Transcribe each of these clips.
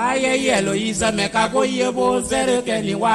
ayẹyẹ ló yí sẹ́mẹ̀ká kó yẹ bó sẹ́rẹ̀kẹ́ ni wá.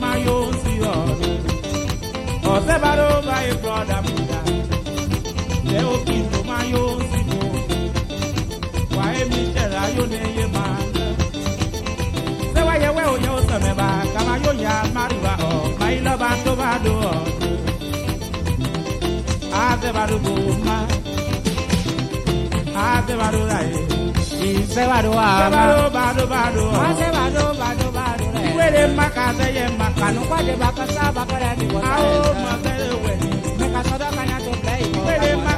ló bá ló bá dò ọ̀? Wọ́n ṣe wà ló wà ló wà ló rẹ̀. Ìwéde má kà sẹ́yẹ má kà nù. Ànúkwàdé bàkà sábà kọ́lẹ̀ ní wọ́n Àwọn sáré ọmọ sẹ́yẹ wẹ̀. Mẹ́ka sọ́dọ̀ kanyà tó bẹ́ ìkọ́. Ìwéde má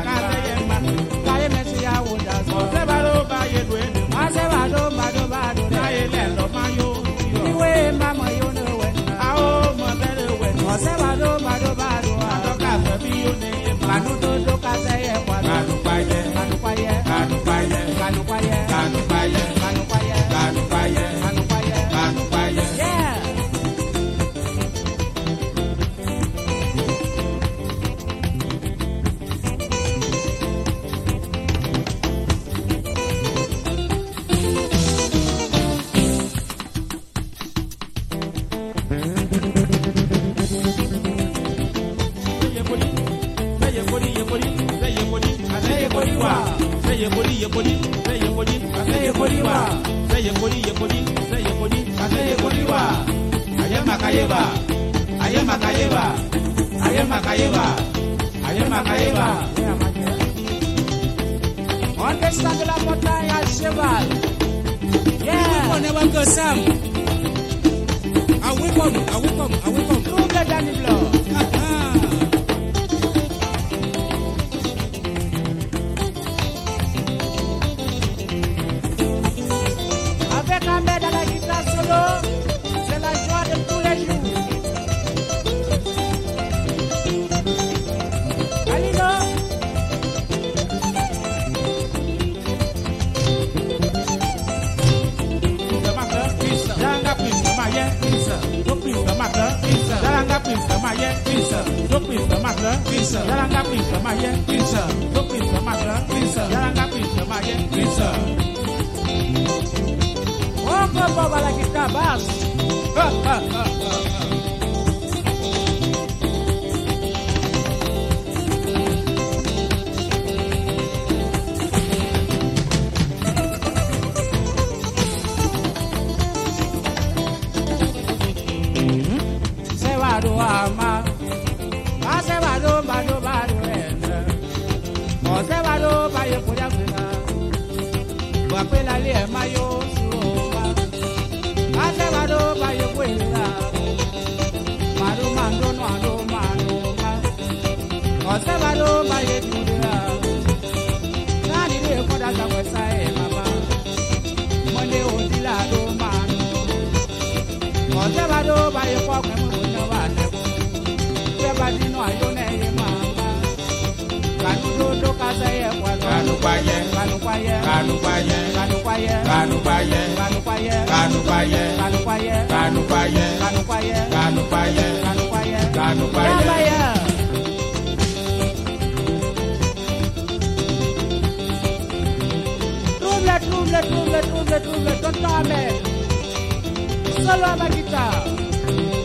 àsẹ́yẹ kọ́lí wà. Sẹ́yẹ kọ́lí, yẹ kọ́lí, sẹ́yẹ kọ́lí, àsẹ́yẹ kọ́lí wà. Sẹ́yẹ kọ́lí, yẹ kọ́lí, sẹ́yẹ kọ́lí, àsẹ́yẹ kọ́lí wà. Ayé màkàyé bà, ayé màkàyé bà, ayé màkàyé bà, ayé màkàyé bà. On descend de la montagne à cheval. Yeah. never go Sam. I will come, I will come, I will come. Trouble Danny Blow. Do prince kama ke, jaranga prince kama ye, do prince kama ke, jaranga prince kama ye, do prince kama ke, jaranga prince kama ye, on peut pas la guitare bado ama. Mase bado bado bado ene. Mose bado bayo kuria fina Wapela liye mayo suwa. Mase bado bayo kuira Maru mando no ado mando ma. Mose bado bayo kuria. Nani liye koda za kwesa e mama. Mwende ondila do mando Mose bado bayo kwa kwa Pe ba di no ayo ne ye mama. Kanu Kanu Kanu Kanu Kanu Kanu Kanu avec Danny Blanc, c'est ça, hein.